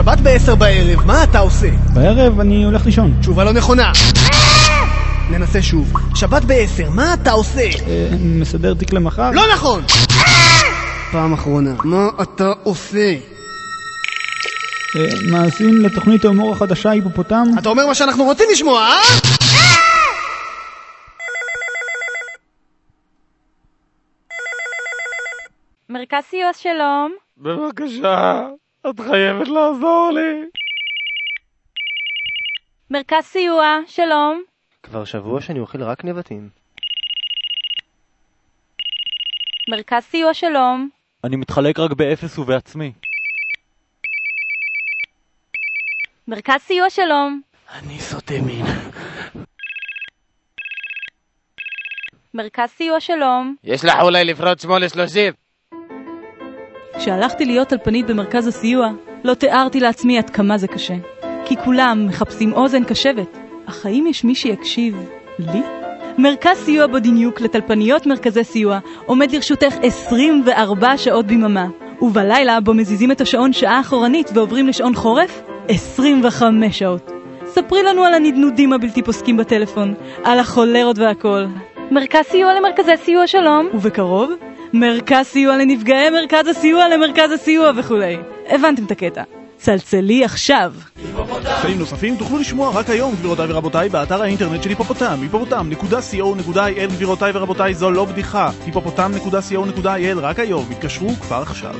שבת בעשר בערב, מה אתה עושה? בערב אני הולך לישון. תשובה לא נכונה. ננסה שוב. שבת בעשר, מה אתה עושה? אה, מסדר תיק למחר? לא נכון! פעם אחרונה, מה אתה עושה? אה, מאזין לתוכנית ההומור החדשה היפופוטם? אתה אומר מה שאנחנו רוצים לשמוע, אה? מרכז סיוע שלום. בבקשה, את חייבת לעזור לי. מרכז סיוע, שלום. כבר שבוע שאני אוכל רק נבטים. מרכז סיוע, שלום. אני מתחלק רק באפס ובעצמי. מרכז סיוע, שלום. אני סוטה מין. מרכז סיוע, שלום. יש לך אולי לפרוט שמאל לשלושים? כשהלכתי להיות טלפנית במרכז הסיוע, לא תיארתי לעצמי עד כמה זה קשה. כי כולם מחפשים אוזן קשבת, אך האם יש מי שיקשיב לי? מרכז סיוע בודיניוק לטלפניות מרכזי סיוע עומד לרשותך 24 שעות ביממה, ובלילה בו מזיזים את השעון שעה אחורנית ועוברים לשעון חורף, 25 שעות. ספרי לנו על הנדנודים הבלתי פוסקים בטלפון, על החולרות והכל. מרכז סיוע למרכזי סיוע, שלום. ובקרוב, מרכז סיוע לנפגעי מרכז הסיוע למרכז הסיוע וכולי. הבנתם את הקטע. צלצלי עכשיו. תכנים נוספים תוכלו לשמוע רק היום, גבירותיי ורבותיי, באתר האינטרנט של היפופוטם, היפופוטם.co.il, גבירותיי ורבותיי, זו לא בדיחה, היפופוטם.co.il, רק היום, התקשרו כבר עכשיו.